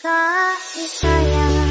kasih sayang.